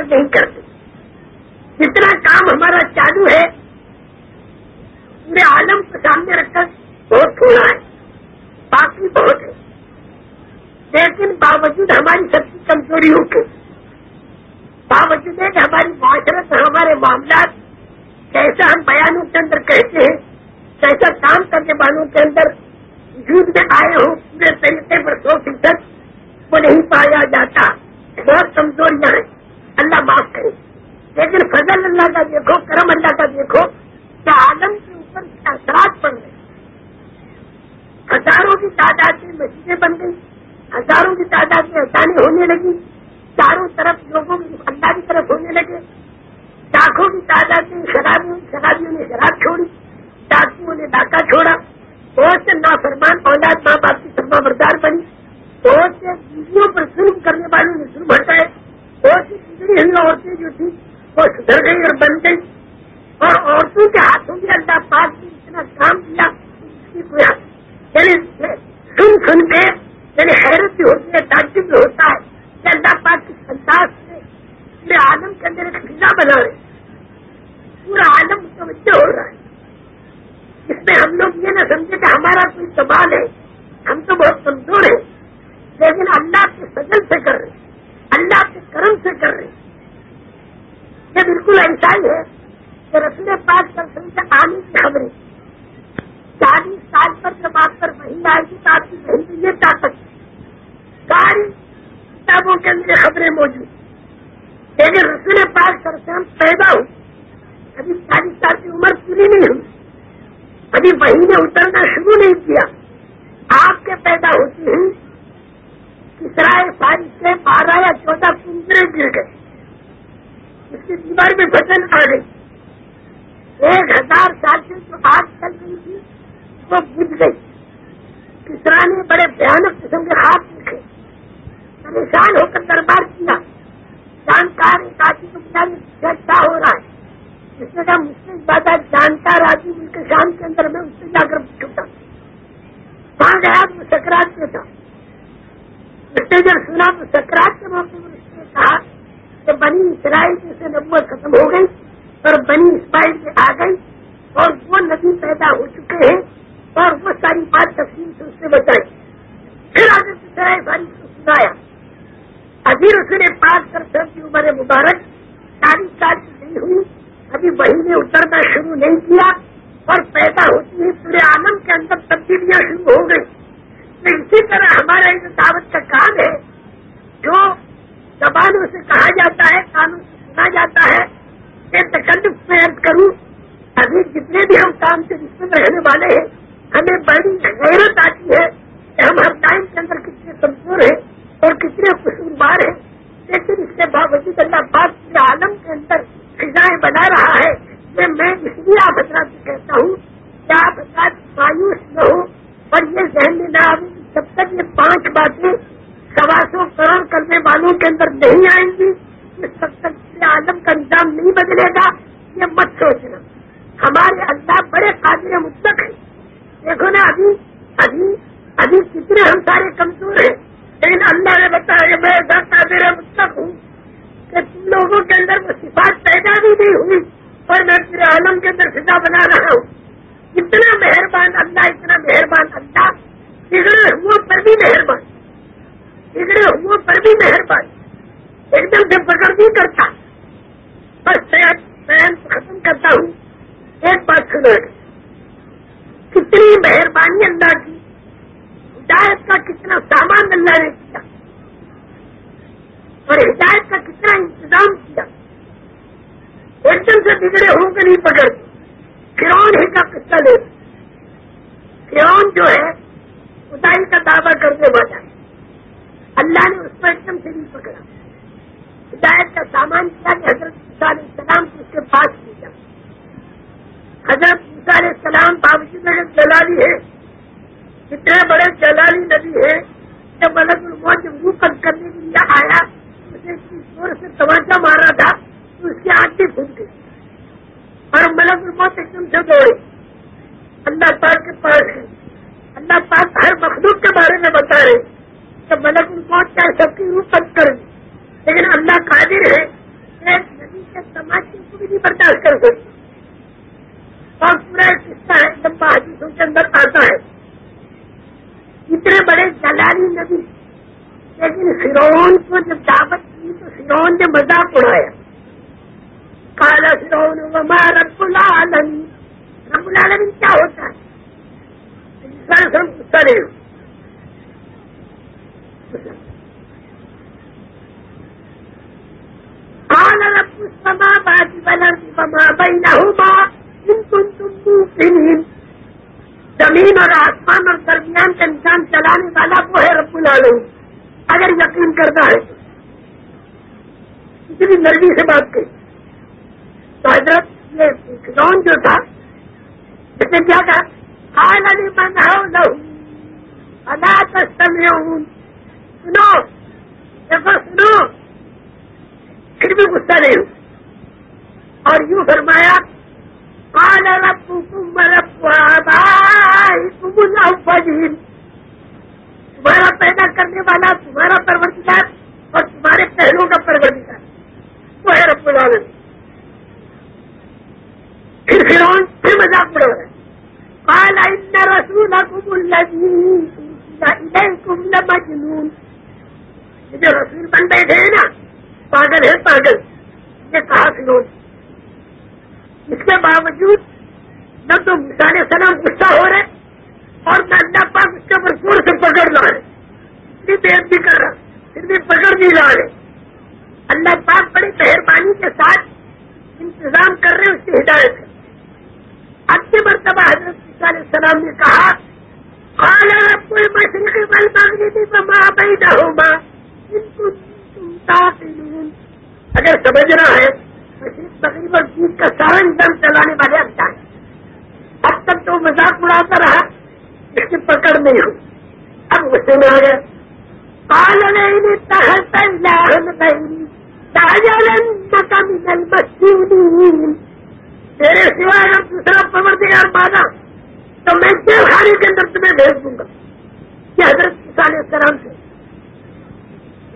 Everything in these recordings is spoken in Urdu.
محنت نہیں کرتے۔ جتنا کام ہمارا چالو ہے، پورے عالم کو سامنے رکھ کر بہت تھوڑا ہے، باقی بہت ہے۔ لیکن باوجود ہماری سب کی کمزوریوں کے باوجود ہے کہ ہماری معاشرت ہمارے معاملات کیسا ہم بیانوں کے اندر کہتے ہیں، کیسا کام کرنے والوں کے اندر وجود میں آئے ہوں، پورے طریقے پر سو فیصد وہ نہیں پایا جاتا۔ بہت کمزوریاں ہیں۔ اللہ معاف کرے۔ لیکن فضل اللہ کا دیکھو، کرم اللہ کا دیکھو کہ عالم کے اوپر اثرات پڑ رہے ہزاروں کی تعداد میں مسجدیں بن گئی ہزاروں کی تعداد میں احسانی ہونے لگی چاروں طرف لوگوں اللہ کی طرف ہونے لگے۔ لاکھوں کی تعداد میں شرابیوں شرابیوں نے شراب چھوڑی ڈاکوؤں نے ڈاکہ چھوڑا۔ بہت سے نافرمان اولاد ماں باپ کی سرما بردار بنی۔ بہت سے بیویوں پر ظلم کرنے والوں نے ظلم ہٹائے بہت سی بگڑی عورتیں جو تھی وہ سدھر گئی اور بن گئی اور عورتوں کے ہاتھوں میں اللہ پاک نے اتنا کام کیا اس کی کوئی یعنی سن سن کے یعنی حیرت بھی ہوتی ہے تعجب بھی ہوتا ہے کہ اللہ پاک کی سنتاس سے پورے عالم کے اندر ایک فضا بنا رہے پورا عالم متوجہ ہو رہا ہے اس میں ہم لوگ یہ نہ سمجھے کہ ہمارا کوئی سوال ہے ہم تو بہت کمزور ہیں لیکن اللہ کے سجل سے کر رہے اللہ کے کرم سے کر رہے یہ بالکل ایسا ہی ہے کہ رسول پاک کر سے آنے کی خبریں چالیس سال پر جب آپ پر وہی آئے گی تو آپ کی بہن یہ طاقت ساری کتابوں کے اندر خبریں موجود لیکن رسول پاک سر سے ہم پیدا ہوں ابھی چالیس سال کی عمر پوری نہیں ہوئی ابھی وہی نے اترنا شروع نہیں کیا آپ کے پیدا ہوتی ہیں کسرائے ساری سے بارہ یا چودہ کنجرے گر گئے اس کی دیوار میں وزن آ گئی ایک ہزار سال سے جو آگ چل رہی تھی وہ بج گئی کسرا نے بڑے بھیانک قسم کے ہاتھ لکھے پریشان ہو کر دربار کیا جانکار ایک آدمی کو بچانے کیا ہو رہا ہے اس نے کہا مجھ سے زیادہ جانکار آدمی کے شام کے اندر میں اس سے جا کر چھوٹا وہاں گیا تو سکرات میں تھا اس نے جب سنا تو سکرات کے موقع پر اس نے کہا کہ بنی اسرائیل کی سے نبوت ختم ہو گئی اور بنی اسرائیل سے آ گئی اور وہ ندی پیدا ہو چکے ہیں اور وہ ساری بات تفصیل سے اس نے بتائی۔ پھر آگے سرائے بھائی کو سنایا۔ ابھی اس نے پانچ کر سر کی عمر مبارک، چالیس سال کی نہیں ہوئی۔ ابھی وہی نے اترنا شروع نہیں کیا اور پیدا ہوتی ہے پورے عالم کے اندر تبدیلیاں شروع ہو گئی۔ تو اسی طرح ہمارا اس دعوت کا کام ہے، جو زبانوں سے کہا جاتا ہے قانون سے سنا جاتا ہے کہ تکلف میں عرض کروں، ابھی جتنے بھی ہم کام سے رشتے میں رہنے والے ہیں، ہمیں بڑی غیرت آتی ہے کہ ہم ہر ٹائم کے اندر کتنے کمزور ہیں اور کتنے قصوروار ہیں۔ لیکن اس کے باوجود اللہ پاک کے عالم کے اندر فضائیں بنا رہا ہے۔ کہ میں اس لیے آپ حضرات سے کہتا ہوں کہ آپ حضرات مایوس نہ ہو اور یہ ذہن میں نہ آئے جب تک یہ پانچ باتیں سوا سو کروڑ کرنے والوں کے اندر نہیں آئیں گی، اس تب تک عالم کا نظام نہیں بدلے گا۔ یہ مت سوچنا۔ ہمارے اللہ بڑے قابل مطلق ہیں۔ دیکھو نا ابھی ابھی ابھی کتنے ہم سارے کمزور ہیں۔ لیکن اللہ نے بتایا کہ میں ڈاکٹر میرے مستق ہوں۔ کہ لوگوں کے اندر وہ صفات پیدا بھی نہیں ہوئی اور میں پورے عالم کے اندر فضا بنا رہا ہوں۔ اتنا مہربان اللہ، اتنا مہربان اللہ۔ بگڑے ہو پر بھی مہربان۔ بگڑے ہو پر بھی مہربان۔ ایک دم سے پکڑ نہیں کرتا۔ بس میں ختم کرتا ہوں۔ ایک بات سنو۔ کتنی مہربانی اللہ کی۔ ہدایت کا کتنا سامان اللہ نے کیا اور ہدایت کا کتنا انتظام کیا۔ ایک دم سے بگڑے ہوں کے نہیں پکڑتے فرون ہی کا قصہ لے۔ فرون جو ہے، خدائی کا دعویٰ کرنے والا ہے۔ اللہ نے اس کو ایک دم سے نہیں پکڑا۔ ہدایت کا سامان کیا کہ حضرت علیہ السلام کو اس کے پاس کیا حضرت علیہ السلام باوجود جلالی ہے۔ اتنے بڑے جلالی ندی ہے جب ملک الموت جب روح قد کرنے کے لیے آیا اسے زور سے تماچا مارا تھا تو اس کی آنکھیں پھٹ گئی اور ملک الموت ایک دم سے دوڑے اللہ پاک کے پاس ہے اللہ پاک ہر مخلوق کے بارے میں بتا رہے کہ ملک الموت کیا سب کی روح قد کر دی لیکن اللہ قادر ہے ایک نبی کے سماج کو بھی نہیں برداشت کر سکتی اور پورا قصہ ہے لمبا حدیثوں کے اندر آتا ہے اتنے بڑے جلالی نبی لیکن فرون کو جب دعوت کی تو فرون نے مذاق اڑایا کالا فرون رب العالمین رب العالمین کیا ہوتا ہے انسان غصہ نہیں ہو قال رب السماوات والارض وما بينهما ان كنتم موقنين زمین اور آسمان اور درمیان کا انسان چلانے والا وہ ہے رب العالمین اگر یقین کرتا ہے اتنی نرمی سے بات کی تو حضرت یہ لون جو تھا اس نے کیا کہا خان علی من لہو سنو۔ دیکھو سنو۔ پھر بھی غصہ نہیں اور یوں فرمایا، قال ربكم آبائكم الأولين تمہارا پیدا کرنے والا، تمہارا پروردگار اور تمہارے پہلوں کا پروردگار۔ وہ ہے رب العالمین۔ پھر فرعون پھر مذاق رہا ہے۔ قال ان رسولكم الذي اليكم لمجنون. یہ جو رسول بن بیٹھے ہیں نا پاگل ہے پاگل، یہ کہا فرعون اس کے باوجود نہ تو مثال سلام غصہ ہو رہے اور نہ اللہ پاک اس کے اوپر زور سے پکڑ لا رہے. اتنی دیر بھی کر رہا پھر بھی پکڑ نہیں لا رہے. اللہ پاک بڑی مہربانی کے ساتھ انتظام کر رہے، اس کی ہدایت ہے. اگلی مرتبہ حضرت علیہ السلام نے کہا کوئی مشرقی بل مانگنی تھی ماں بھائی نہ ہوگا ان کو اگر سمجھنا ہے تقریباً چیز کا سارا انسان چلانے والے اچھا ہے اب تک تو مذاق اڑاتا رہا اس کی پکڑ نہیں ہوئی اب غصے میں آ گیا پال نہیں تیرے سوا اگر دوسرا پور دیا مانا۔ تو میں جیل خانے کے اندر تمہیں بھیج دوں گا۔ یہ حضرت کسان السلام سے۔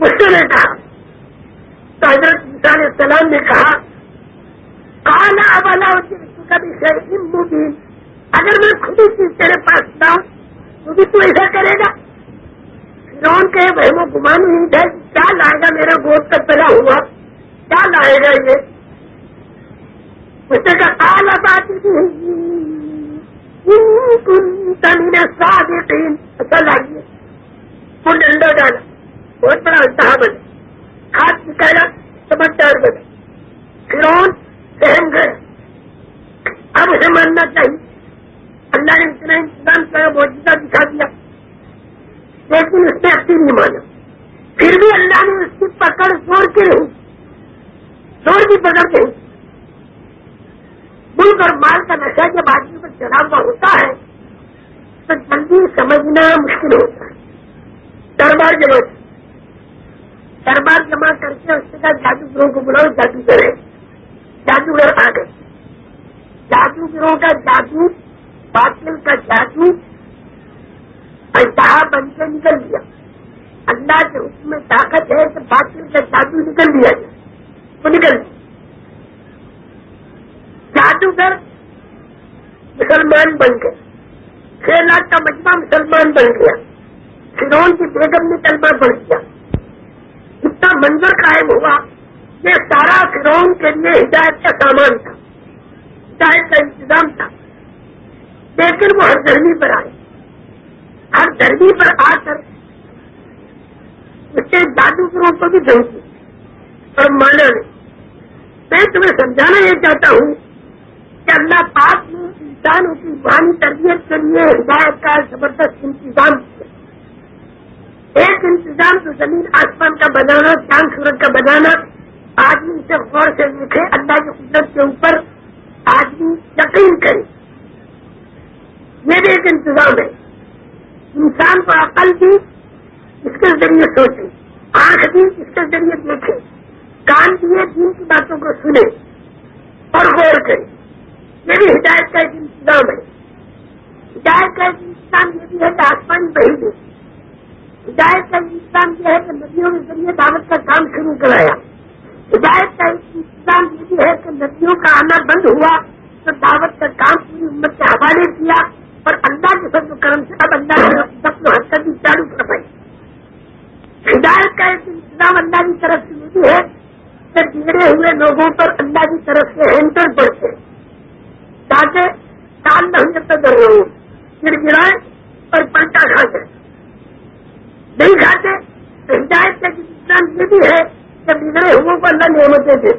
غصے نے کہا، تو حضرت کسان السلام نے کہا کالا والا کبھی صحیح مبین۔ اگر میں خود ہی چیز تیرے پاس لاؤں تو بھی تو ایسا کرے گا۔ فرون کے بہن و گمان نہیں تھے کیا لائے گا میرا گوشت کا پلا ہوا؟ کیا لائے گا یہ؟ اسے کا کالا بات تمہیں ساد اچھا لائیے وہ ڈنڈا ڈالا بہت بڑا انتہا بنا ہاتھ نکالا سمجھدار بنا فرون سہم گئے۔ اب اسے ماننا چاہیے۔ اللہ نے اتنا انتظام کیا موجودہ دکھا دیا۔ لیکن اس نے اپنی نہیں مانا۔ پھر بھی اللہ نے اس کی پکڑ زور کے نہیں۔ زور کی پکڑ کے نہیں۔ ملک اور مال کا نشہ جب آدمی پر چڑھا ہوا ہوتا ہے، تو جلدی سمجھنا مشکل ہوتا ہے۔ دربار جمع دربار جمع کر کے اس کے بعد جادوگروں کو بلاؤ جادو کرے جادوگر آ گئے۔ جادوگروں کا جادو، باطل کا جادو۔ انتہا بن کے نکل گیا اللہ کے حکم میں طاقت ہے کہ باطل کا جادو نکل دیا جائے۔ وہ نکل گیا جادوگر مسلمان بن گئے۔ چھ لاکھ کا مجمع مسلمان بن گیا۔ فرون کی بیگم نے کلمہ بڑھ گیا اتنا منظر قائم ہوا یہ سارا فرون کے لیے ہدایت کا سامان تھا۔ ہدایت کا انتظام تھا۔ لیکن وہ ہر گرمی پر آئے۔ ہر گرمی پر آ کر اس کے جادوگروں کو بھی دھمکی اور مانا نہیں میں تمہیں سمجھانا یہ چاہتا ہوں کہ اللہ پاک نے انسانوں کی روحانی تربیت کے لیے ہدایت کا زبردست انتظام کیا۔ ایک انتظام تو زمین آسمان کا بنانا چاند سورج کا بنانا۔ آدمی سے غور سے دیکھے، اللہ کی قدرت کے اوپر آدمی یقین کرے۔ یہ بھی ایک انتظام ہے۔ انسان کو عقل دی اس کے ذریعے سوچے، آنکھ دی اس کے ذریعے دیکھے۔ کان دیے دین کی باتوں کو سنے اور غور کرے۔ یہ بھی ہدایت کا ایک انتظام ہے۔ ہدایت کا ایک انتظام یہ بھی ہے کہ آسمان بہی دے ہدایت کا انتظام یہ ہے کہ ندیوں کے ذریعے دعوت کا کام شروع کرایا۔ ہدایت کا انتظام یہ بھی ہے کہ ندیوں کا آنا بند ہوا تو دعوت کا کام پوری امت کے حوالے کیا اور اللہ کے سب کرم سے اب اللہ نے سب حرکت بھی چالو کر پائی ہدایت کا ایک انتظام اللہ کی طرف سے یہ بھی ہے کہ بگڑے ہوئے لوگوں پر اللہ کی طرف سے ہینڈل پڑتے تاکہ کام نہ ہو تو ڈر رہے گر گرائے اور پلٹا کھا جائے نہیں کھاتے، ہدایت کا انتظام یہ بھی ہے کہ بگڑے ہوئے کو اللہ نعمتیں دے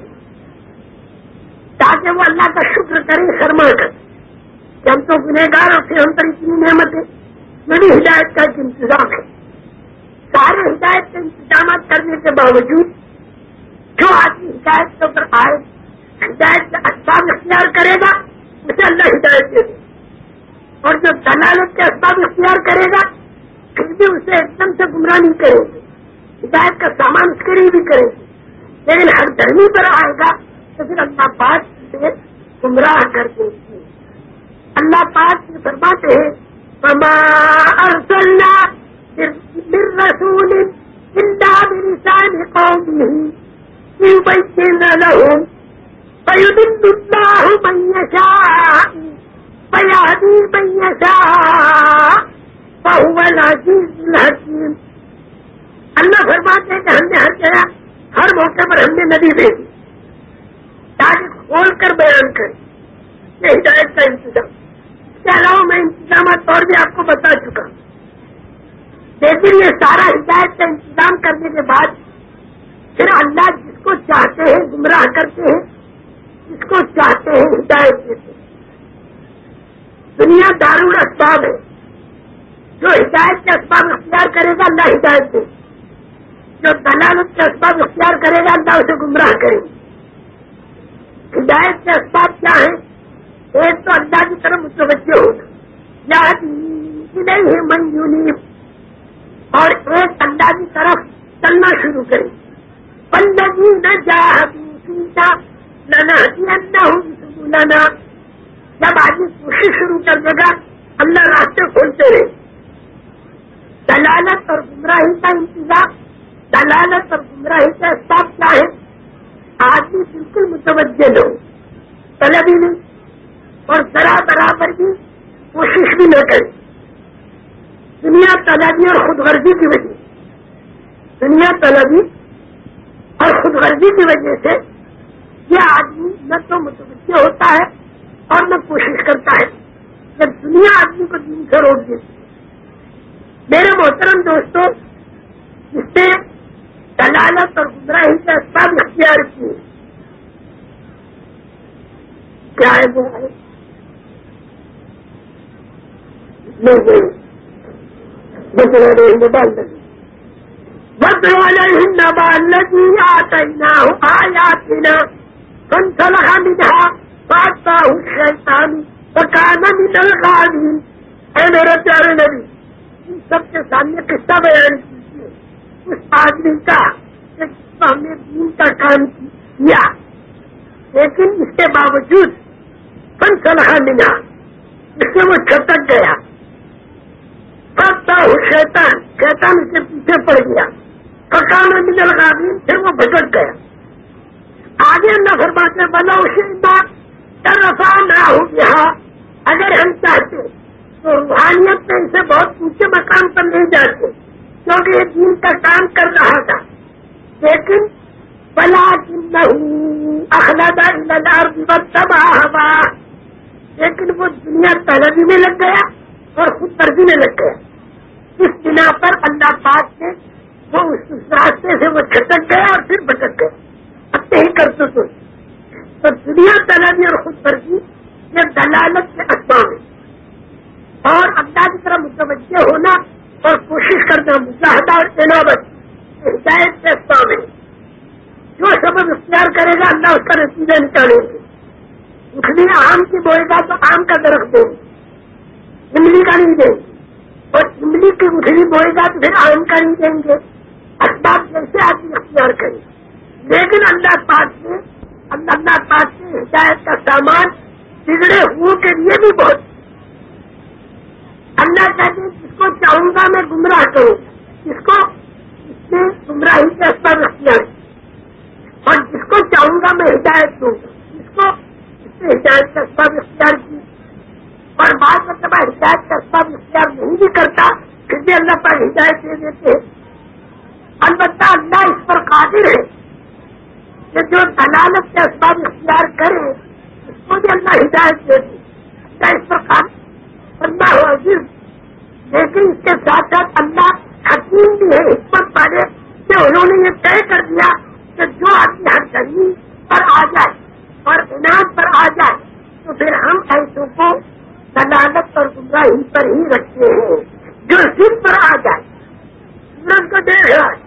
تاکہ وہ اللہ کا شکر کریں شرما کر کہ ہم تو گنہگار اور پھر ہم پر اتنی نعمت ہے۔ میری ہدایت کا ایک انتظام ہے۔ سارے ہدایت کے انتظامات کرنے کے باوجود جو آدمی ہدایت کے اوپر آئے، ہدایت کا اسباب اختیار کرے گا اسے اللہ ہدایت دے دے۔ اور جو دلالت کے اسباب اختیار کرے گا، پھر بھی اسے ایک دم سے گمراہ نہیں کریں گے ہدایت کا سامان اس کے لیے بھی کریں گے لیکن ہر دھرمی پر آئے گا، تو پھر اللہ پاک سے گمراہ کر دیں گے اللہ پاک سے فرماتے ہیں فما ارسلنا بالرسول الا بلسان قومه ليبين لهم اللہ فرماتے ہیں کہ ہم نے ہر جگہ، ہر موقع پر ہم نے ندی بھیجی۔ تاکہ کھول کر بیان کریں۔ یہ ہدایت کا انتظام۔ اس کے علاوہ میں انتظامات اور بھی آپ کو بتا چکا لیکن یہ سارا ہدایت کا انتظام کرنے کے بعد، پھر اللہ جس کو چاہتے ہیں، گمراہ کرتے ہیں جس کو چاہتے ہیں ہدایت دیتے ہیں دنیا دارول اسباب ہے۔ جو ہدایت کے اسباب اختیار کرے گا، اللہ ہدایت دے۔ جو دلالت کے اسباب اختیار کرے گا، اللہ اسے گمراہ کرے۔ گا ہدایت کے اسباب کیا ہیں؟ ایک تو اللہ کی طرف متوجہ ہونا۔ یا نہیں ہے منجونی اور ایک اللہ کی طرف چلنا شروع کرے۔ بندگی نہ جا سنتا نہ نہ جب آدمی کوشش شروع کر دے گا، اللہ راستے کھولتے رہے۔ دلالت اور گمراہی کا انتظام، دلالت اور گمراہی کا اسباب کیا ہے۔ آدمی بالکل متوجہ نہ ہو طلبی نہیں اور ذرا برابر بھی کوشش بھی نہ کرے دنیا طلبی اور خود غرضی کی وجہ دنیا طلبی اور خود غرضی کی وجہ سے یہ آدمی نہ تو متوجہ ہوتا ہے اور نہ کوشش کرتا ہے جب دنیا آدمی کو دن سے روک دیتی میرے محترم دوستوں اس سے دلالت اور گمراہی کا سب اختیار کیے کیا ہے وہ؟ بدلا رہے بال لگی بدلا رہے بال آیا تینا کن سلحا مجھا بادشاہ ہوں شیطانی پکانا بھی اے میرے پیارے نبی سب کے سامنے قصہ بیان کیجیے اس آدمی کا ہم نے دین کا کام کیا لیکن اس کے باوجود کن صلاح ملا اس سے وہ چھٹک گیا سب شیطان شیطان اس کے پیچھے پڑ گیا پکانا بھی لگا پھر وہ بھٹک گیا آگے نہ فرماتے بنا اسی بات طرفا نہ ہو گیا اگر ہم چاہتے تو روحانیت میں اسے بہت اونچے مقام پر نہیں جاتے، کیونکہ یہ دین کا کام کر رہا تھا۔ لیکن بلا تباہ ہوا. لیکن وہ دنیا طلبی میں لگ گیا اور خود مرضی میں لگ گیا۔ اس بنا پر اللہ پاک نے وہ اس راستے سے وہ چھٹک گیا اور پھر بھٹک گیا اب نہیں کرتے تو دنیا طلبی اور خود مرضی یہ دلالت کے اسباب ہے اور اللہ کی طرف متوجہ ہونا اور کوشش کرنا مجاہدہ اور عنابت ہدایت کے اسباب ہے جو سبب اختیار کرے گا اللہ اس نکالیں گے اٹھنی آم کی بوئے گا تو آم کا درخت دیں گے املی کا نہیں دیں گے اور املی کی اٹھنی بوئے گا تو پھر آم کا نہیں دیں گے۔ اسباب جیسے آدمی اختیار کریں؟ لیکن اللہ پاک سے اللہ پاک سے ہدایت کا سامان بگڑے ہوئے کے لیے بھی بہت۔ اللہ کہتے ہیں جس کو چاہوں گا میں گمراہ کروں۔ اس کو اس نے گمراہی کا اسپر اختیار۔ اور جس میں ہدایت دوں۔ اس کو اس نے ہدایت کا سب اختیار کی اور بعض مرتبہ ہدایت کا سب اختیار نہیں بھی کرتا، پھر بھی اللہ پر ہدایت دے دیتے ہیں۔ البتہ اللہ اس پر قادر ہے کہ جو دلالت کے اسباب اختیار کرے، اس کو بھی اللہ ہدایت دے دی اللہ اس پر قادر اللہ عزیز، لیکن اس کے ساتھ ساتھ اللہ حکیم بھی ہے حکمت والے کہ انہوں نے یہ طے کر دیا کہ جو آدمی ہر گرمی پر آ جائے اور انعام پر آ جائے تو پھر ہم ایسوں کو دلالت اور گمراہی پر ہی رکھ ہیں جو سر پر آ جائے سورج کو دیکھ رہا ہے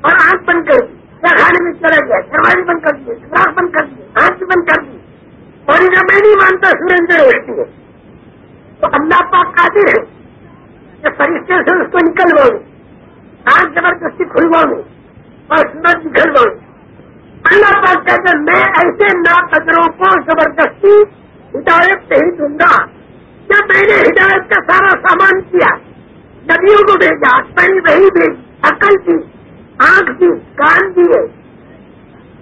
اور آنکھ بند کر دی یا کھانے میں چلا گیا دروازے بند کر دیے سراخ بند کر دیے آنکھ بند کر دی اور ادھر میں نہیں مانتا سورج میں روشنی ہے تو اللہ پاک قادر ہے کہ فرشتے سے اس کو نکلواؤں آنکھ زبردستی کھلواؤں اور سورج نکلواؤں اللہ پاک کہتے میں ایسے ناقدروں کو زبردستی ہدایت نہیں دوں گا جب میں نے ہدایت کا سارا سامان کیا ندیوں کو بھیجا پہلی وہی بھیج عقل دی آنکھ دی کان دیے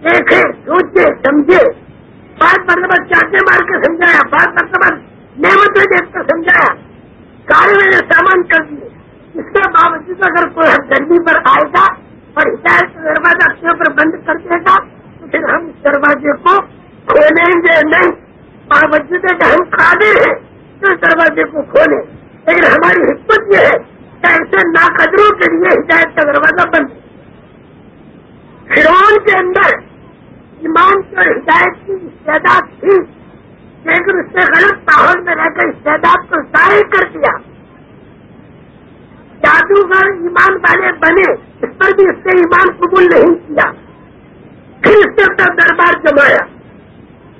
دیکھے سوچے سمجھے بات مرتبہ چاٹے مار کے سمجھایا بات مرتبہ نعمت میں دیکھ کر سمجھایا سارے میں نے سامان کر دیے اس کے باوجود اگر کوئی گرمی پر آئے گا اور ہدایت کا دروازہ اپنے اوپر بند کر دے گا تو پھر ہم اس دروازے کو کھولیں گے نہیں باوجود ہے کہ ہم قادر اس دروازے کو کھولیں لیکن ہماری حکمت یہ ہے کہ ایسے ناقدروں کے لیے ہدایت کا دروازہ بند فرون کے اندر ایمان کی اور ہدایت کی استعداد تھی، لیکن اس نے غلط ماحول میں رہ کر استعداد کو ظاہر کر دیا۔ جادوگر ایمان والے بنے، اس پر بھی اس نے ایمان قبول نہیں کیا۔ پھر اس نے اپنا دربار جمایا۔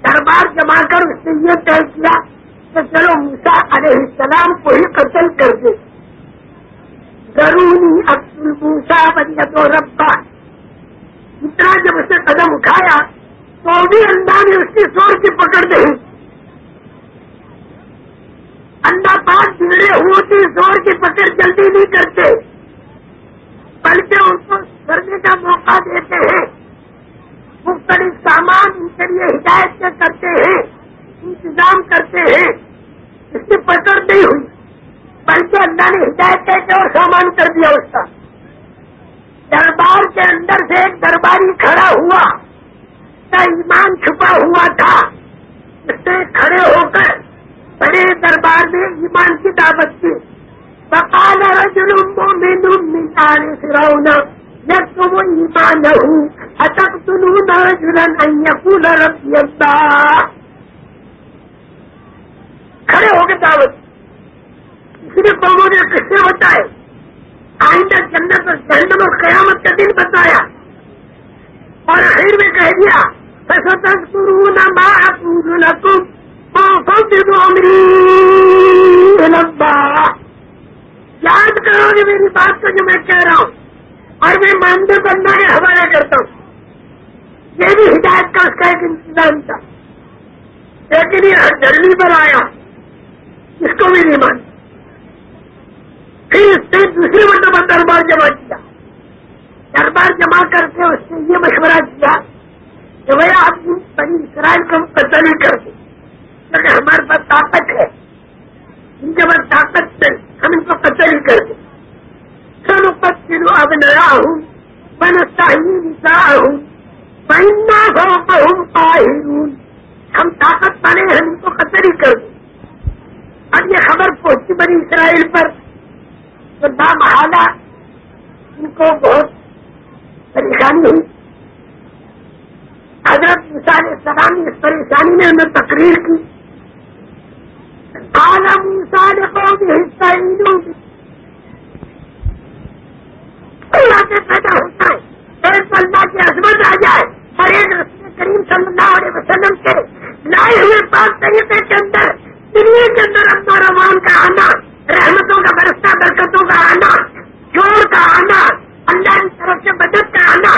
دربار جما کر اس نے یہ طے کیا کہ چلو موسا علیہ السلام کو ہی قتل کر دے۔ ضروری عبد الموسا بنیا تو ربا اتنا جب اس نے قدم اٹھایا تو بھی اللہ نے اس کی زور کی پکڑ نہیں اللہ پاک بگڑے ہوتی زور کی پکڑ جلدی نہیں کرتے۔ بلکہ ان کو کرنے کا موقع دیتے ہیں۔ مختلف سامان ان کے لیے ہدایت کرتے ہیں۔ انتظام کرتے ہیں۔ اس کی پکڑ نہیں ہوئی۔ بلکہ اللہ نے ہدایت کر کے اور سامان کر دیا اس کا۔ دربار کے اندر سے ایک درباری کھڑا ہوا کا ایمان چھپا ہوا تھا۔ اس سے کھڑے ہو کر بڑے دربار میں ایمان کی دعوت کی۔ بکال رجل مومن من آل فرعون يكتب إيمانه أتقتلون رجلا أن يقول ربي الله کے دعوت۔ اس لیے قوموں نے کسے بتائے آئندہ جنت اور جہنم اور قیامت کا دن بتایا۔ اور آخر میں کہہ دیا یاد کرو گے میری بات کو جو میں کہہ رہا ہوں۔ اور میں ماندے بندہ کے حوالے کرتا ہوں۔ یہ بھی ہدایت کا اس کا ایک انتظام تھا۔ لیکن یہ جلدی پر آیا۔ اس کو بھی نہیں مان پھر اس نے دوسری مرتبہ دربار جمع کیا۔ دربار جمع کر کے اس نے یہ مشورہ کیا کہ بھائی آپ بنی اسرائیل کو قتل ہی کر دیں۔ کیونکہ ہمارے پاس طاقت ہے۔ ان کے پاس طاقت نہیں ہم ان کو قتل کر دیں۔ سن پتل اب نیا ہوں بن شاہی نسا ہوں بہنا ہوں ہم طاقت پانے ہم ان کو قتل ہی کر دیں۔ خبر پہنچی بنی اسرائیل پر تو محالہ ان کو بہت پریشانی ہوئی۔ حضرت مثال السلام نے اس پریشانی میں ہمیں تقریر کی۔ عالم مثال قوم حصہ اللہ سے پیدا ہوتا ہے ایک اللہ کی عظمت آ جائے۔ اور ایک رسول کریم صلی اللہ علیہ وسلم کے لائے ہوئے پاک طریقے کے اندر دنیا کے اندر امن و امان کا آنا، رحمتوں کا برسہ برکتوں کا آنا جوڑ کا آنا، اللہ کی طرف سے مدد کا آنا،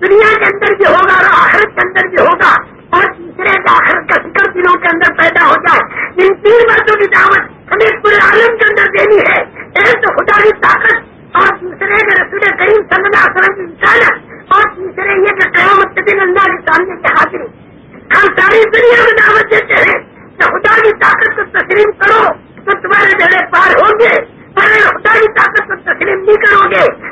دنیا کے اندر بھی ہوگا اور آخرت کے اندر بھی ہوگا، اور تیسرے کا آخرت کا فکر دنوں کے اندر پیدا ہو جائے۔ ان تین باتوں کی دعوت ہمیں پورے عالم کے اندر دینی ہے۔ ایک تو خدا کی طاقت، اور دوسرے کے رسول کریم صلی سرم کی انسانت اور تیسرے یہ کہ قیامت کے دن اللہ کے سامنے کے حاضری۔ ہم ساری دنیا میں دعوت دیتے ہیں۔ کہ خدا کی طاقت کو تسلیم کرو تو تمہارے جڑے پار ہوں گے اگر خدا کی طاقت کو تسلیم نہیں کرو گے۔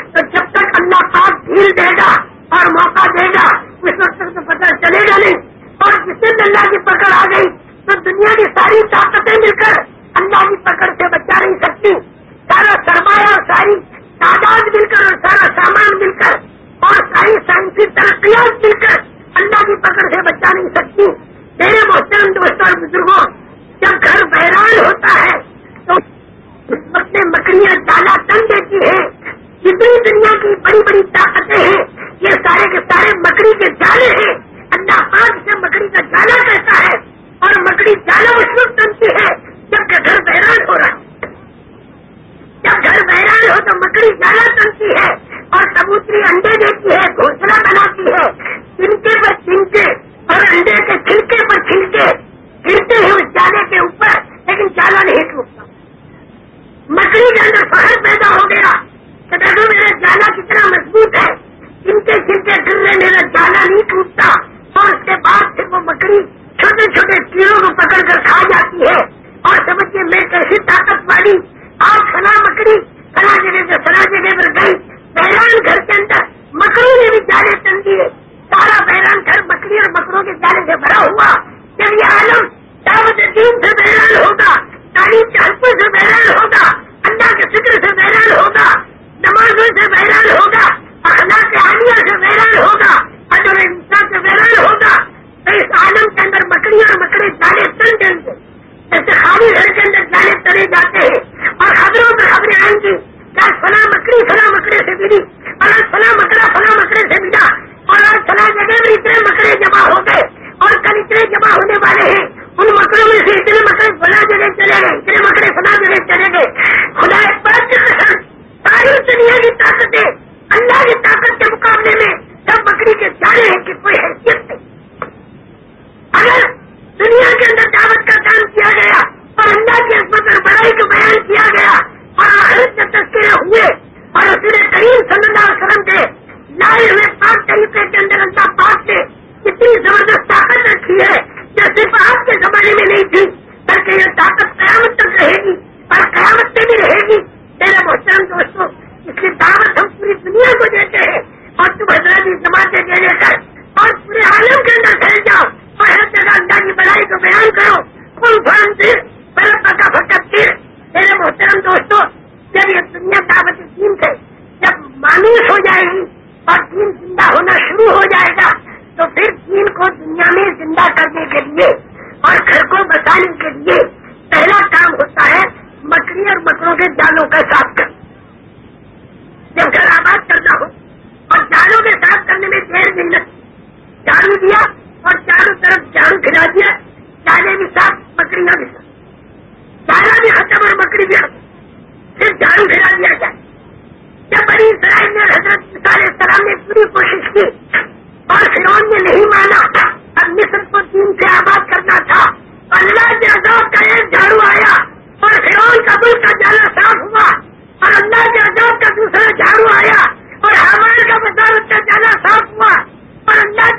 سمجھ میں نہیں تھی۔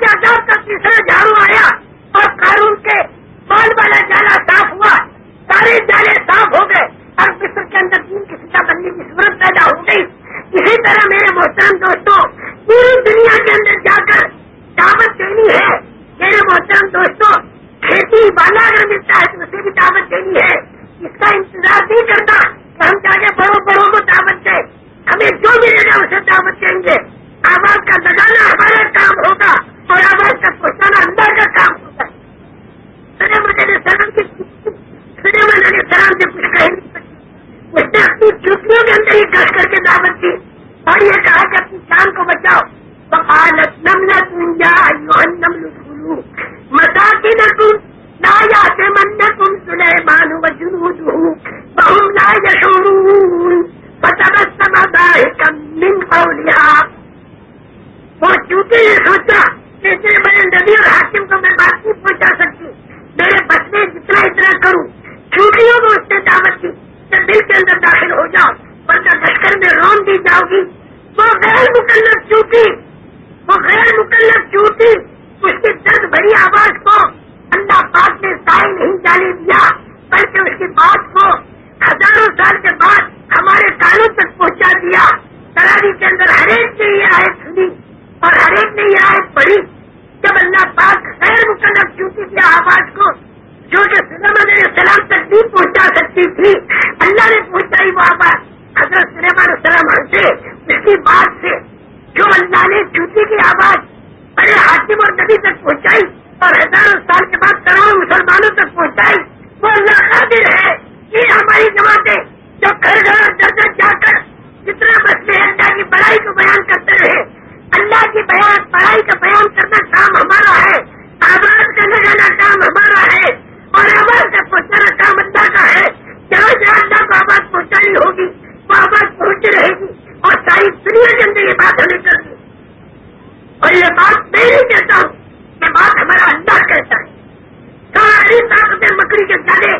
اٹھاچار کا کسے غیر مکلف چوٹی وہ غیر مکلف چوٹی، اس کی درد بھری آواز کو اللہ پاک نے سائے نہیں جانے دیا، بلکہ اس کی بات کو ہزاروں سال کے بعد ہمارے کانوں تک پہنچا دیا۔ تراری کے اندر ہر ایک نے یہ آئے سنی اور ہر ایک نے یہ آئے پڑھی۔ جب اللہ پاک غیر مکلف چوٹی کی آواز کو جو کہ سلم علیہ السلام تک بھی پہنچا سکتی تھی، اللہ نے پہنچائی وہ آواز۔ حضرت سلیمان السلام سے اس بات سے جو اللہ نے چوٹی کی آواز بڑے حاکم اور نبی تک پہنچائی اور ہزاروں سال کے بعد کروڑوں مسلمانوں تک پہنچائی، وہ اللہ قادر ہے۔ یہ ہماری جماعتیں جو گھر گھر در در جا کر جتنا مسئلے اللہ کی بڑائی کو بیان کرتے رہے، اللہ کی بیان پڑھائی کا بیان کرنا کام ہمارا ہے۔ آباد کا لگانا کام ہمارا ہے اور آواز کا پہنچانا کام اللہ کا ہے۔ جہاں جہاں اللہ کو آواز پہنچانی ہوگی، وہ آواز پہنچ رہے گی۔ اور ساری دنیا کے اندر یہ بات ہمیں کرنی اور یہ بات میں نہیں کہتا ہوں یہ بات ہمارا اللہ کہتا ہے۔ ساری طاقت مکڑی کے جانے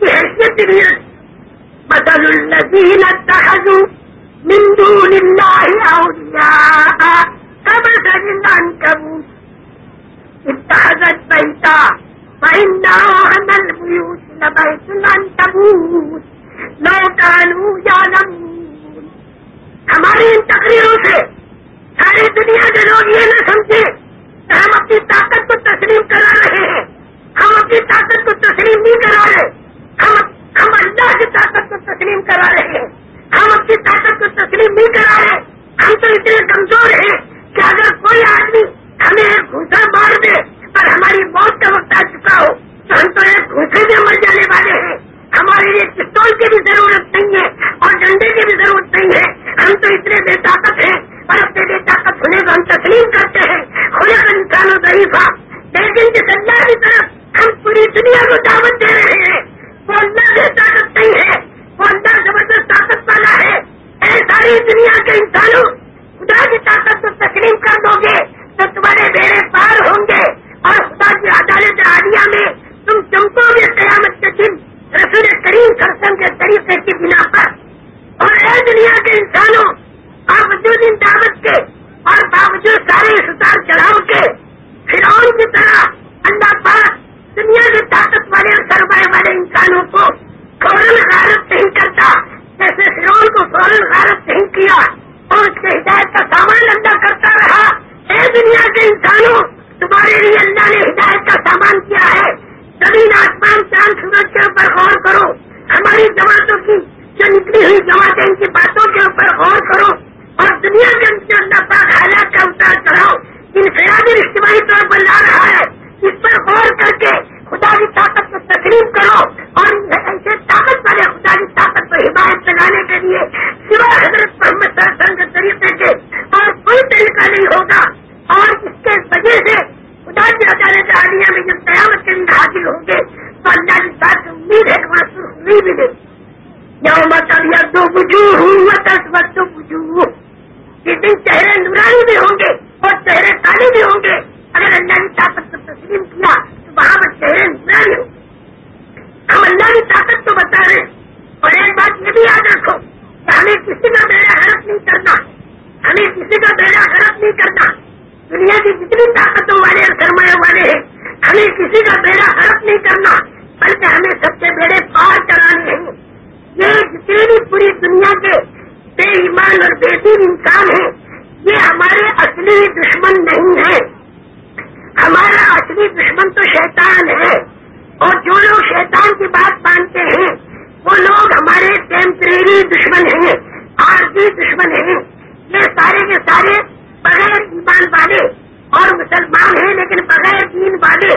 کی حیثیت بھی نہیں بدل الذین اتخذوا من دون اللہ اولیاء کب سجن عنکبوت اتخذت بیتا فإنا وهن البيوت لبيت العنكبوت لو كانوا يعلمون ہماری ان تقریروں سے ساری دنیا کے لوگ یہ نہ سمجھے کہ ہم اپنی طاقت کو تسلیم کرا رہے ہیں۔ ہم اپنی طاقت کو تسلیم نہیں کرا رہے۔ ہم ہم اللہ کی طاقت کو تسلیم کرا رہے ہیں۔ ہم اپنی طاقت کو تسلیم نہیں کرا رہے۔ ہم تو اتنے کمزور ہیں کہ اگر کوئی آدمی ہمیں ایک گھوسا مار دے اور ہماری موت کا وقت آ چکا ہو تو ہم تو ایک گھوسے میں مر جانے والے ہیں۔ ہمارے لیے پستول کی بھی ضرورت نہیں ہے اور ڈنڈے کی بھی ضرورت نہیں ہے۔ ہم تو اتنے بے طاقت ہیں اور اپنے بے طاقت ہونے کو ہم تسلیم کرتے ہیں۔ خدا انسان و ضعیفہ لیکن جس اللہ کی طرف ہم پوری دنیا کو دعوت دے رہے ہیں، وہ اللہ سے طاقت نہیں ہے، وہ اللہ زبردست طاقت والا ہے۔ اے ساری دنیا کے انسانوں، خدا کی طاقت کو تسلیم کر دو گے، تو تمہارے بیڑے پار ہوں گے۔ اور خدا کی عدالت عالیہ میں تم چمکو گے قیامت کے دن رسول کریم کرسم کے طریقے کی بنا پر اور اے دنیا کے انسانوں باوجود ان دعوت کے اور باوجود سارے ستار چڑھاؤ کے فرعون کی طرح اللہ پاک دنیا کے طاقت والے اور سرمایہ والے انسانوں کو فوراً غارت نہیں کرتا جیسے فرعون کو فوراً غارت نہیں کیا اور اس کے ہدایت کا سامان اللہ کرتا رہا اے دنیا کے انسانوں تمہارے لیے اللہ نے ہدایت کا سامان کیا ہے زمین آسمان چاند سورج کے اوپر غور کرو ہماری جماعتوں کی جو نکلی ہوئی جماعتیں ان کی باتوں کے اوپر غور کرو اور دنیا کے اندر اللہ پاک حالات کا اتار چڑھاؤ انفرادی اجتماعی طور پر لا رہا ہے اس پر غور کر کے خدا کی طاقت کو تقریب کرو اور ایسے طاقت والے خدا کی طاقت کو حمایت لگانے کے لیے سوائے حضرت محمد صلی اللہ علیہ وسلم کے طریقے کے اور کوئی طریقہ نہیں ہوگا اور اس کے وجہ سے خدا کی عدالت عالیہ میں جب قیامت کے دن حاصل ہوں گے تو اللہ کی بات سے امید ہے کہ وہاں سرخی بھی دے یوم مطلب یا دو بجو ہوں دس وقت بجو جس دن چہرے نورانی بھی ہوں گے اور چہرے کالے بھی ہوں گے اگر اللہ تسلیم کیا تو وہاں پر چہرے نورانی ہوں ہم اللہ کی طاقت کو بتا رہے ہیں اور ایک بات یہ بھی یاد رکھو کہ ہمیں کسی کا بیڑا حرف نہیں کرنا ہمیں کسی کا بیڑا حرف نہیں کرنا دنیا کی جتنی طاقتوں والے اور سرمایہ والے ہیں ہمیں کسی کا بیڑا حرف نہیں کرنا بلکہ ہمیں سب سے بیڑے پار چلانے ہیں یہ جتنے بھی پوری دنیا کے بے ایمان اور بے دین انسان ہیں یہ ہمارے اصلی دشمن نہیں ہے ہمارا اصلی دشمن تو شیطان ہے۔ اور جو لوگ شیطان کی بات مانتے ہیں، وہ لوگ ہمارے ٹیمپریری دشمن ہیں، عارضی دشمن ہیں۔ یہ سارے کے سارے بغیر ایمان والے اور مسلمان ہیں، لیکن بغیر دین والے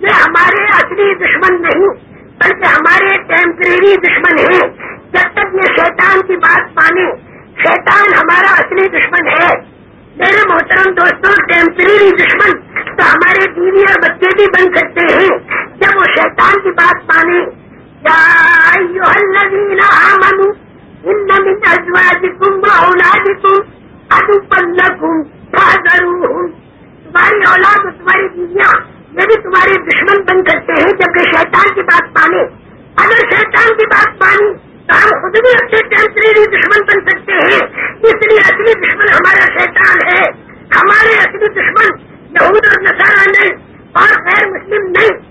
یہ ہمارے اصلی دشمن نہیں، بلکہ ہمارے ٹیمپریری دشمن ہیں۔ جب تک یہ شیطان کی بات مانے، شیطان ہمارا اصلی دشمن ہے۔ میرے محترم دوستوں ٹیمپریری دشمن ہمارے بیوی اور بچے بھی بن سکتے ہیں۔ جب وہ شیطان کی بات مانے؟ یا تمہاری اولاد اور تمہاری بیویاں یہ بھی تمہارے دشمن بن سکتے ہیں جبکہ شیطان کی بات مانے اگر شیطان کی بات مانی تو ہم خود بھی اپنے ٹیمپریری دشمن بن سکتے ہیں اس لیے اصلی دشمن ہمارا شیطان ہے ہمارے اصلی دشمن یہود اور نسارا نہیں اور غیر مسلم نہیں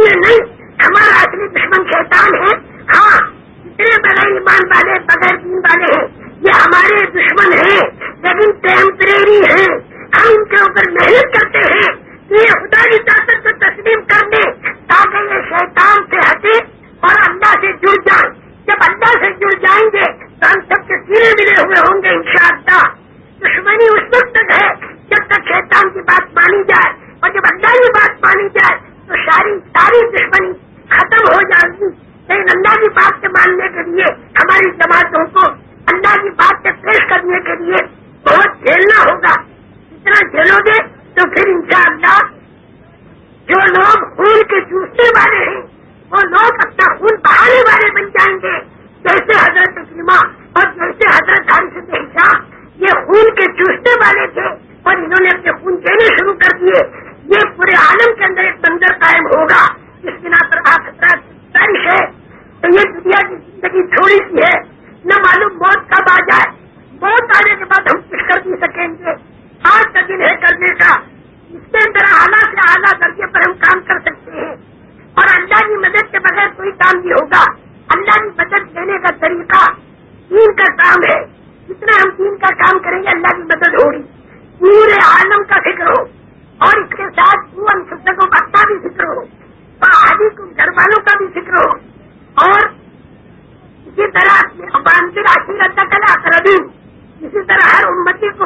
یہ نہیں ہمارا اصلی دشمن شیطان ہے ہاں جتنے بغیر ایمان والے بغیر دین والے ہیں یہ ہمارے دشمن ہیں لیکن ٹیمپریری ہیں ہم ان کے اوپر محنت کرتے ہیں کہ یہ خدا کی طاقت کو تسلیم کر دیں تاکہ یہ شیطان سے ہٹے اور اللہ سے جڑ جائیں جب اللہ سے جڑ جائیں گے تو ہم سب کے سیرے ملے ہوئے ہوں گے انشاءاللہ دشمنی اس وقت تک ہے جب تک شیطان کی بات مانی جائے اور جب اللہ کی بات مانی جائے تو ساری ساری دشمنی ختم ہو جائے گی لیکن اللہ کی بات کے ماننے کے لیے ہماری جماعتوں کو اللہ کی بات سے پیش کرنے کے لیے بہت جھیلنا ہوگا اتنا جھیلو گے تو پھر انشاءاللہ جو لوگ خون کے چوسنے والے ہیں وہ لوگ اپنا خون بہانے والے بن جائیں گے جیسے حضرت سلما اور جیسے حضرت حارث حساب یہ خون کے چوسنے والے تھے اور انہوں نے اپنے خون دینے شروع کر دیے۔ یہ پورے عالم کے اندر ایک منظر قائم ہوگا اس بنا پر آپ بارش ہے۔ تو یہ دنیا کی زندگی تھوڑی سی ہے۔ نہ معلوم موت کب آ جائے۔ موت آنے کے بعد ہم کچھ کر نہیں سکیں گے۔ آج کا دن ہے کرنے کا۔ اس کے اندر اعلیٰ سے اعلیٰ درجے پر ہم کام کر سکتے ہیں۔ اور اللہ کی مدد کے بغیر کوئی کام نہیں ہوگا۔ اللہ کی مدد دینے کا طریقہ دین کا کام ہے۔ جتنا ہم دین کا کام کریں گے، اللہ کی مدد ہوگی۔ پورے عالم کا فکر ہو اور اس کے ساتھ پورن کو کا بھی فکر ہو۔ اور آدھی گھر والوں کا بھی فکر ہو۔ اور اسی طرح بانسی راشی کا کلا کر اسی طرح ہر امتی کو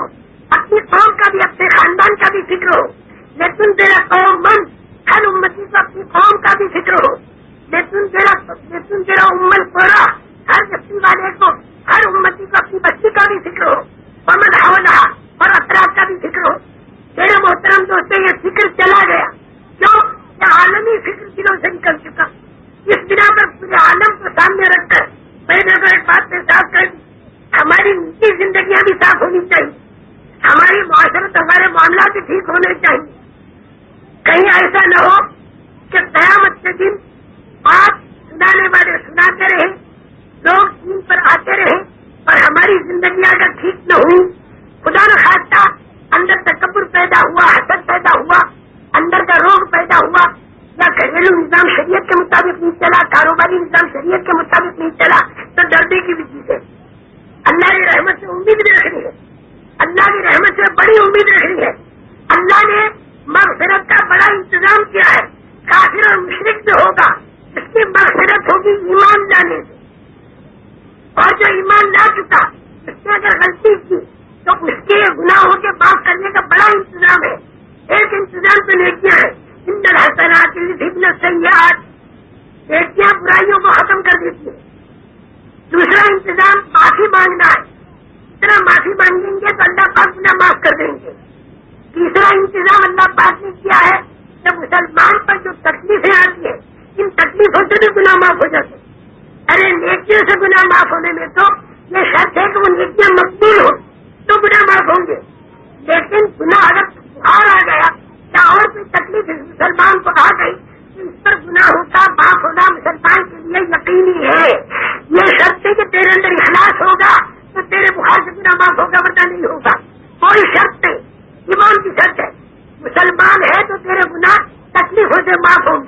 اپنی قوم کا بھی، اپنے خاندان کا بھی فکر ہو۔ لیکن تیرا قوم من، ہر امتی کو اپنی قوم کا بھی فکر ہو۔ لیکن تیرا لیکن تیرا امن پورا ہر بستی والے کو ہر امتی کو اپنی بچی کا بھی فکر ہو۔ امن ہونا اور اطراف کا بھی فکر ہو۔ میرے محترم دوستوں یہ فکر چلا گیا۔ کیوں؟ یہ عالمی فکر دنوں سے نکل چکا۔ اس بنا پر پورے عالم کو سامنے رکھ کر میں نے اگر ایک بات پہ صاف کر دی، ہماری نجی زندگیاں بھی صاف ہونی چاہیے۔ ہماری معاشرت، ہمارے معاملات بھی ٹھیک ہونے چاہیے۔ کہیں ایسا نہ ہو کہ قیامت کے دن آپ سنانے والے سناتے رہے لوگ دین پر آتے رہے اور ہماری زندگی اگر ٹھیک نہ ہوئی، خدا نہ خاصہ اندر تکبر پیدا ہوا، حسد پیدا ہوا، اندر کا روگ پیدا ہوا، یا گھریلو نظام شریعت کے مطابق نہیں چلا، کاروباری نظام شریعت کے مطابق نہیں چلا، تو ڈردے کی بھی چیز ہے اللہ کی رحمت سے امید بھی رکھنی ہے۔ اللہ کی رحمت سے بڑی امید رکھنی ہے۔ اللہ نے مغفرت کا بڑا انتظام کیا ہے۔ کافر اور مشرق جو ہوگا۔ اس کی مغفرت ہوگی ایمان لانے سے اور جو ایمان لا چکا، اس نے اگر غلطی کی، تو اس کے گناہوں کے معاف کرنے کا بڑا انتظام ہے۔ ایک انتظام تو نیکیاں ہیں۔ اندر حسنات ابن سیاحت نیکیاں برائیوں کو ختم کر دیتی ہیں دوسرا انتظام، معافی مانگنا ہے۔ اتنا معافی مانگیں گے تو اللہ پاک گنا معاف کر دیں گے۔ تیسرا انتظام، اللہ پاک نے کیا ہے کہ مسلمان پر جو تکلیفیں آتی ہیں ان تکلیفوں سے گناہ معاف ہو جاتے ارے، نیکیوں سے گناہ معاف ہونے میں تو یہ شرط ہے کہ وہ نیکیاں مقبول ہو تو گناہ معاف ہوں گے۔ لیکن گناہ اگر بخار آ گیا۔ یا اور کوئی تکلیف مسلمان کو آ گئی؟ اس پر گناہوں کا معاف ہونا مسلمان کے لیے یقینی ہے۔ یہ شرط ہے کہ تیرے اندر اخلاص ہوگا، تو تیرے بخار سے گناہ معاف ہوگا، ورنہ نہیں ہوگا۔ کوئی شرط نہیں، ایمان کی شرط ہے۔ مسلمان ہے تو تیرے گناہ تکلیفوں سے معاف ہوں گے۔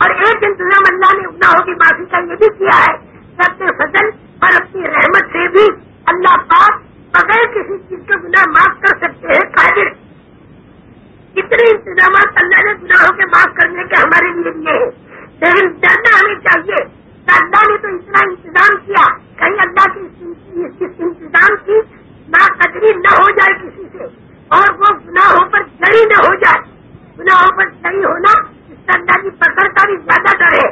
اور ایک انتظام اللہ نے گناہوں کی معافی کا یہ بھی کیا ہے کہ اپنے فضل اور اپنی رحمت سے بھی اللہ پاک بغیر کسی چیز کا گناہ معاف کر سکتے ہیں، قادر۔ کتنے انتظامات اللہ نے گناہوں کے معاف کرنے کے ہمارے لیے لیے ہیں۔ لیکن جاننا ہمیں چاہیے کہ اللہ نے تو اتنا انتظام کیا، کہیں اللہ کی انتظام کی ناقدری نہ ہو جائے کسی سے، اور وہ گناہوں پر جڑی نہ ہو جائے۔ گناہوں پر جڑی ہونا اس کی پکڑ کا بھی زیادہ ڈر ہے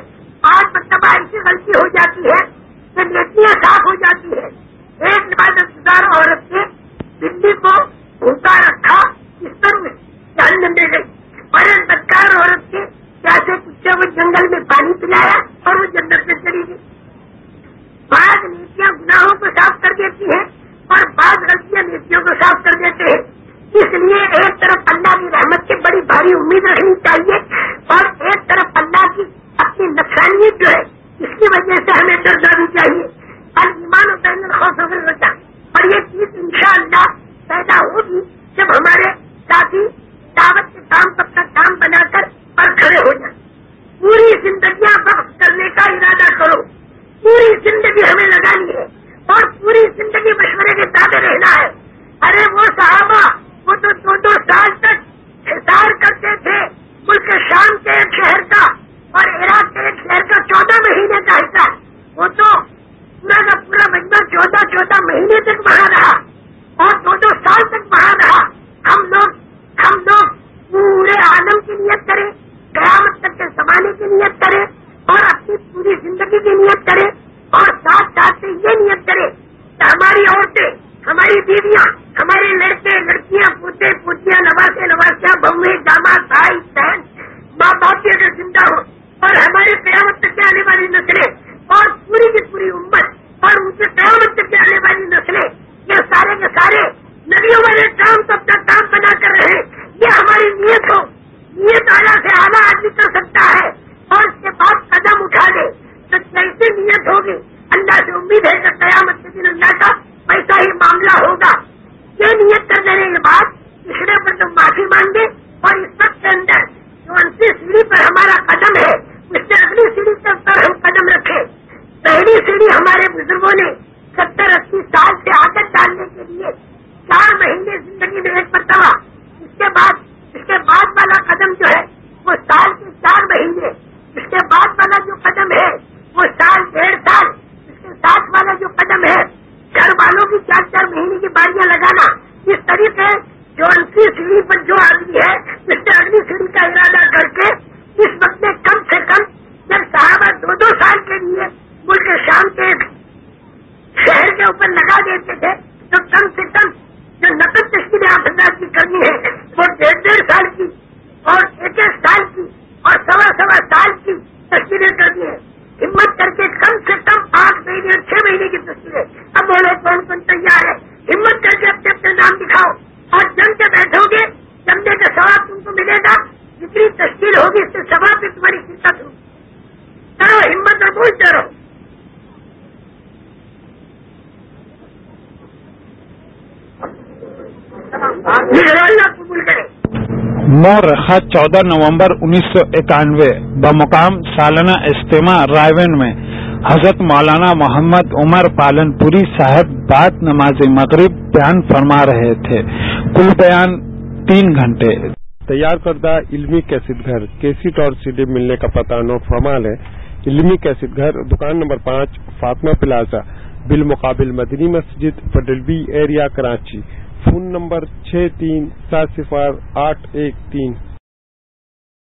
آج مرتبہ ایسی غلطی ہو جاتی ہے کہ نیتیاں صاف ہو جاتی ہے ایک عبادت گزار عورت نے بلی کو بھوکا رکھا اس پر جان دے گئی اور ایک بدکار عورت کے پیاسے کچھ وہ جنگل میں پانی پلایا اور وہ جنگل میں چلی گئی بعض نیتیاں گناہوں کو صاف کر دیتی ہیں اور بعض غلطیاں نیتیوں کو صاف کر دیتے ہیں اس لیے ایک طرف اللہ کی رحمت کی بڑی بھاری امید رکھنی چاہیے اور ایک طرف اللہ کی اپنی نقصانیت جو ہے اس کی وجہ سے ہمیں ڈر جانی چاہیے اور ایمان و بین خوف ہوتا اور یہ چیز انشاءاللہ پیدا ہوگی جب ہمارے ساتھی دعوت کے کام پر کا کام بنا کر اور کھڑے ہو جائیں پوری رہنا ہے ارے وہ صحابہ وہ تو دو دو سال تک حسار کرتے تھے ملک شام کے ایک شہر کا اور عراق کے ایک شہر کا چودہ مہینے کا حصہ وہ تو پورا کا پورا مجمع چودہ چودہ مہینے تک وہاں رہا اور دو دو سال تک وہاں رہا ہم لوگ ہم لوگ پورے عالم کی نیت کریں قیامت تک کے زمانے کی نیت کریں اور اپنی پوری زندگی کی نیت کرے اور ساتھ ساتھ سے یہ نیت کرے کہ ہماری عورتیں ہماری بیویاں ہمارے لڑکے لڑکیاں پوتے پوتیاں نواسے نواسیاں بہویں داماد بھائی بہن ماں باپ کی اگر زندہ ہو اور ہمارے قیامت تک کے آنے والی نسلیں اور پوری کی پوری امت اور ان کے قیامت تک کے آنے والی نسلیں یہ سارے کے سارے ندیوں والے کام تو اپنا کام بنا کر رہے یہ ہماری نیت ہو نیت آنا سے آنا آدمی کر سکتا ہے اور اس کے بعد قدم اٹھا دے تو کیسے نیت ہوگی اللہ سے امید ہے کہ قیامت کے دن اللہ کا ویسا ہی معاملہ ہوگا یہ نیت کر دینے کے بعد پچھڑے پر تو معافی مانگے اور اس وقت کے اندر جو انسی سیڑھی پر ہمارا قدم ہے اس سے اگلی سیڑھی پر ہم قدم رکھے پہلی سیڑھی ہمارے بزرگوں نے ستر اسی سال سے آگے ڈالنے کے لیے چار مہینے زندگی میں ایک مرتبہ اس کے بعد اس کے بعد والا قدم جو ہے وہ سال کے چار مہینے اس کے بعد والا جو قدم ہے وہ سال ڈیڑھ سال اس کے ساتھ والا جو قدم ہے گھر والوں کی چار چار مہینے کی باریاں لگانا اس طریقے جو انسی سیڑھی پر جو آدمی ہے اس سے اگلی سیڑھی کا ارادہ کر کے اس وقت میں کم سے کم جب صحابہ دو دو سال کے لیے ملک شام شہر کے اوپر لگا دیتے تھے، تو کم سے کم جو نقد تشکیل آپ کی کرنی ہے، وہ ڈیڑھ ڈیڑھ سال کی اور ایک ایک سال کی اور سوا سوا سال کی تصویریں کرنی ہے۔ ہمت کر کے کم سے کم آٹھ مہینے اور چھ مہینے کی تصویریں۔ اب بولو کون کون تیار ہے ہمت کر کے اپنے اپنے نام دکھاؤ۔ اور جم کے بیٹھو گے جمنے کا سواب تم کو ملے گا۔ جتنی تشکیل ہوگی، اس سے سواب بھی تمہاری شرکت ہوگی۔ کرو ہمت اور بولتے رہو۔ اللہ رکھا چودہ نومبر انیس سو اکانوے بمقام سالانہ اجتماع رائے میں حضرت مولانا محمد عمر پالن پوری صاحب بات نماز مغرب بیان فرما رہے تھے۔ کل بیان تین گھنٹے۔ تیار کردہ علمی کیسٹ گھر کیسٹ اور سی ڈی ملنے کا پتہ نوٹ فرمال ہے۔ علمی کیسٹ گھر دکان نمبر پانچ، فاطمہ پلازا، بالمقابل مدنی مسجد Federal B area, Karachi. Phone number چھ تین سات صفار آٹھ ایک تین